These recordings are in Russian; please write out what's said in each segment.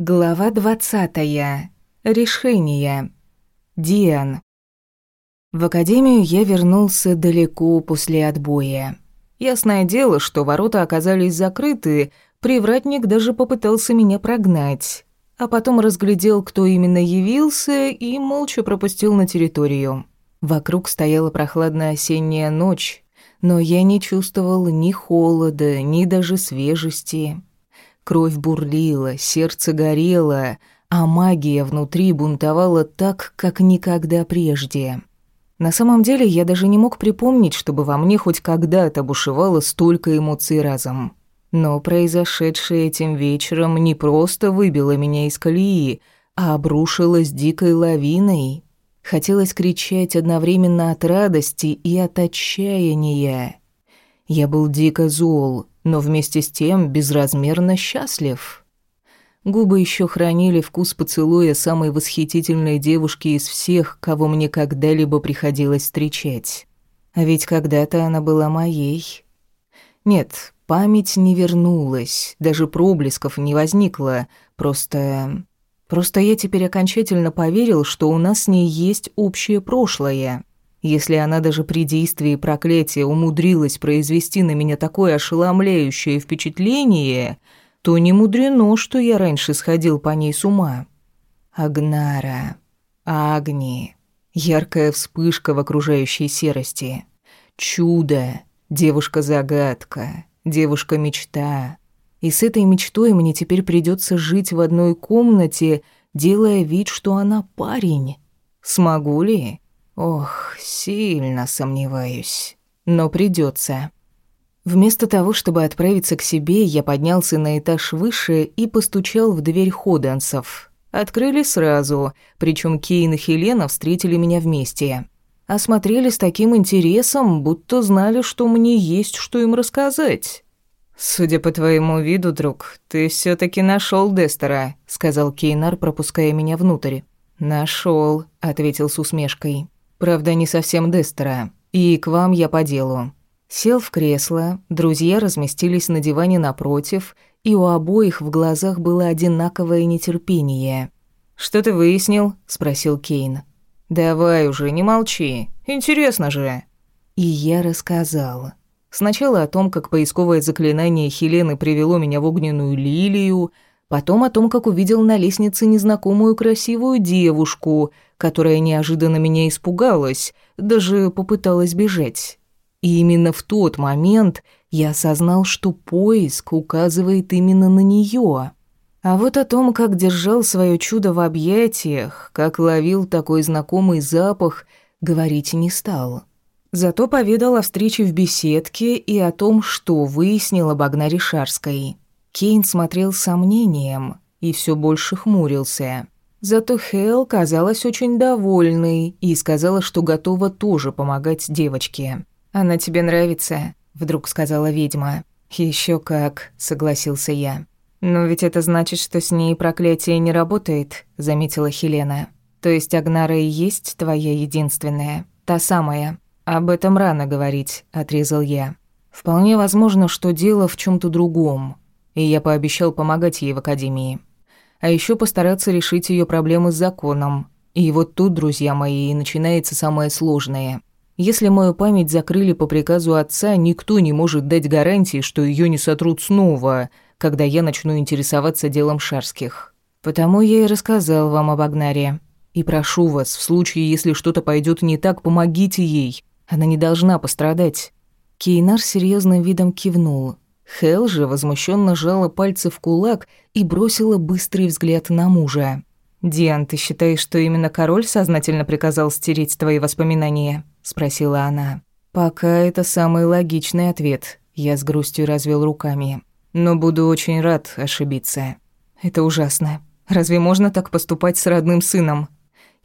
Глава двадцатая. Решение. Диан. В академию я вернулся далеко после отбоя. Ясное дело, что ворота оказались закрыты, привратник даже попытался меня прогнать, а потом разглядел, кто именно явился, и молча пропустил на территорию. Вокруг стояла прохладная осенняя ночь, но я не чувствовал ни холода, ни даже свежести. Кровь бурлила, сердце горело, а магия внутри бунтовала так, как никогда прежде. На самом деле я даже не мог припомнить, чтобы во мне хоть когда-то бушевало столько эмоций разом. Но произошедшее этим вечером не просто выбило меня из колеи, а обрушилось дикой лавиной. Хотелось кричать одновременно от радости и от отчаяния. Я был дико зол, но вместе с тем безразмерно счастлив. Губы еще хранили вкус поцелуя самой восхитительной девушки из всех, кого мне когда-либо приходилось встречать. А ведь когда-то она была моей. Нет, память не вернулась, даже проблесков не возникло, просто... Просто я теперь окончательно поверил, что у нас с ней есть общее прошлое. Если она даже при действии проклятия умудрилась произвести на меня такое ошеломляющее впечатление, то не мудрено, что я раньше сходил по ней с ума. Агнара, Агни, яркая вспышка в окружающей серости, чудо, девушка-загадка, девушка-мечта. И с этой мечтой мне теперь придется жить в одной комнате, делая вид, что она парень. Смогу ли? Ох, сильно сомневаюсь. Но придется. Вместо того, чтобы отправиться к себе, я поднялся на этаж выше и постучал в дверь Ходенсов. Открыли сразу, причем Кейн и Хелена встретили меня вместе. Осмотрели с таким интересом, будто знали, что мне есть что им рассказать. «Судя по твоему виду, друг, ты все таки нашел Дестера», — сказал Кейнар, пропуская меня внутрь. Нашел, ответил с усмешкой. Правда, не совсем Дестера. И к вам я по делу. Сел в кресло, друзья разместились на диване напротив, и у обоих в глазах было одинаковое нетерпение. «Что ты выяснил?» – спросил Кейн. «Давай уже, не молчи. Интересно же». И я рассказал. Сначала о том, как поисковое заклинание Хелены привело меня в огненную лилию – Потом о том, как увидел на лестнице незнакомую красивую девушку, которая неожиданно меня испугалась, даже попыталась бежать. И именно в тот момент я осознал, что поиск указывает именно на нее. А вот о том, как держал свое чудо в объятиях, как ловил такой знакомый запах, говорить не стал. Зато поведал о встрече в беседке и о том, что выяснил об Агнаре Шарской. Кейн смотрел с сомнением и все больше хмурился. Зато Хэл казалась очень довольной и сказала, что готова тоже помогать девочке. «Она тебе нравится?» – вдруг сказала ведьма. Еще как», – согласился я. «Но ведь это значит, что с ней проклятие не работает», – заметила Хелена. «То есть Агнара и есть твоя единственная, та самая. Об этом рано говорить», – отрезал я. «Вполне возможно, что дело в чем то другом и я пообещал помогать ей в академии. А еще постараться решить ее проблемы с законом. И вот тут, друзья мои, и начинается самое сложное. Если мою память закрыли по приказу отца, никто не может дать гарантии, что ее не сотрут снова, когда я начну интересоваться делом Шарских. Потому я и рассказал вам об Агнаре. И прошу вас, в случае, если что-то пойдет не так, помогите ей. Она не должна пострадать». Кейнар серьезным видом кивнул, Хел же возмущенно сжала пальцы в кулак и бросила быстрый взгляд на мужа. «Диан, ты считаешь, что именно король сознательно приказал стереть твои воспоминания?» – спросила она. «Пока это самый логичный ответ», – я с грустью развел руками. «Но буду очень рад ошибиться». «Это ужасно. Разве можно так поступать с родным сыном?»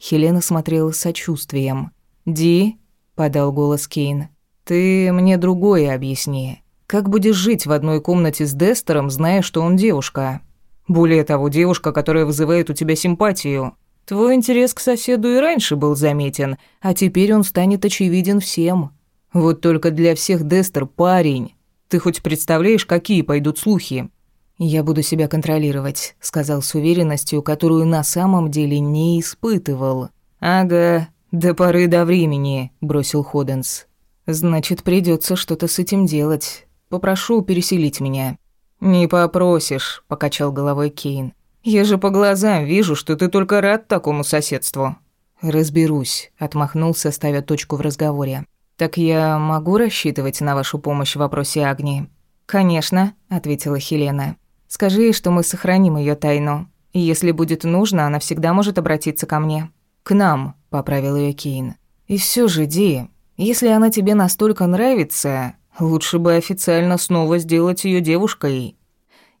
Хелена смотрела с сочувствием. «Ди», – подал голос Кейн, – «ты мне другое объясни. Как будешь жить в одной комнате с Дестером, зная, что он девушка? Более того, девушка, которая вызывает у тебя симпатию. Твой интерес к соседу и раньше был заметен, а теперь он станет очевиден всем. Вот только для всех Дестер парень. Ты хоть представляешь, какие пойдут слухи? «Я буду себя контролировать», — сказал с уверенностью, которую на самом деле не испытывал. «Ага, до поры до времени», — бросил Ходенс. «Значит, придется что-то с этим делать. Попрошу переселить меня». «Не попросишь», — покачал головой Кейн. «Я же по глазам вижу, что ты только рад такому соседству». «Разберусь», — отмахнулся, ставя точку в разговоре. «Так я могу рассчитывать на вашу помощь в вопросе Агнии?» «Конечно», — ответила Хелена. «Скажи ей, что мы сохраним ее тайну. И если будет нужно, она всегда может обратиться ко мне». «К нам», — поправил ее Кейн. «И все же, Ди, если она тебе настолько нравится, лучше бы официально снова сделать ее девушкой».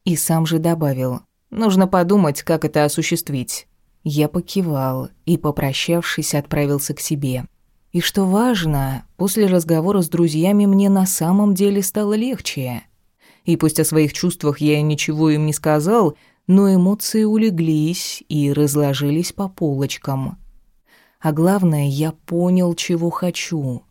И сам же добавил, «Нужно подумать, как это осуществить». Я покивал и, попрощавшись, отправился к себе. И что важно, после разговора с друзьями мне на самом деле стало легче. И пусть о своих чувствах я ничего им не сказал, но эмоции улеглись и разложились по полочкам. А главное, я понял, чего хочу.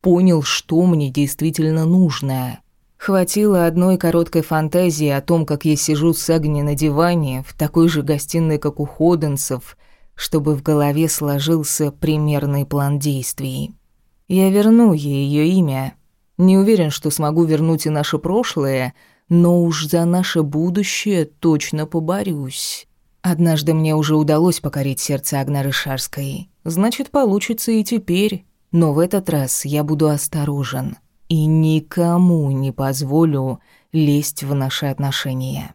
Понял, что мне действительно нужно. Хватило одной короткой фантазии о том, как я сижу с Агни на диване, в такой же гостиной, как у Ходенсов, чтобы в голове сложился примерный план действий. Я верну ей ее имя. Не уверен, что смогу вернуть и наше прошлое, но уж за наше будущее точно поборюсь. Однажды мне уже удалось покорить сердце Агнары Шарской. Значит, получится и теперь. Но в этот раз я буду осторожен и никому не позволю лезть в наши отношения.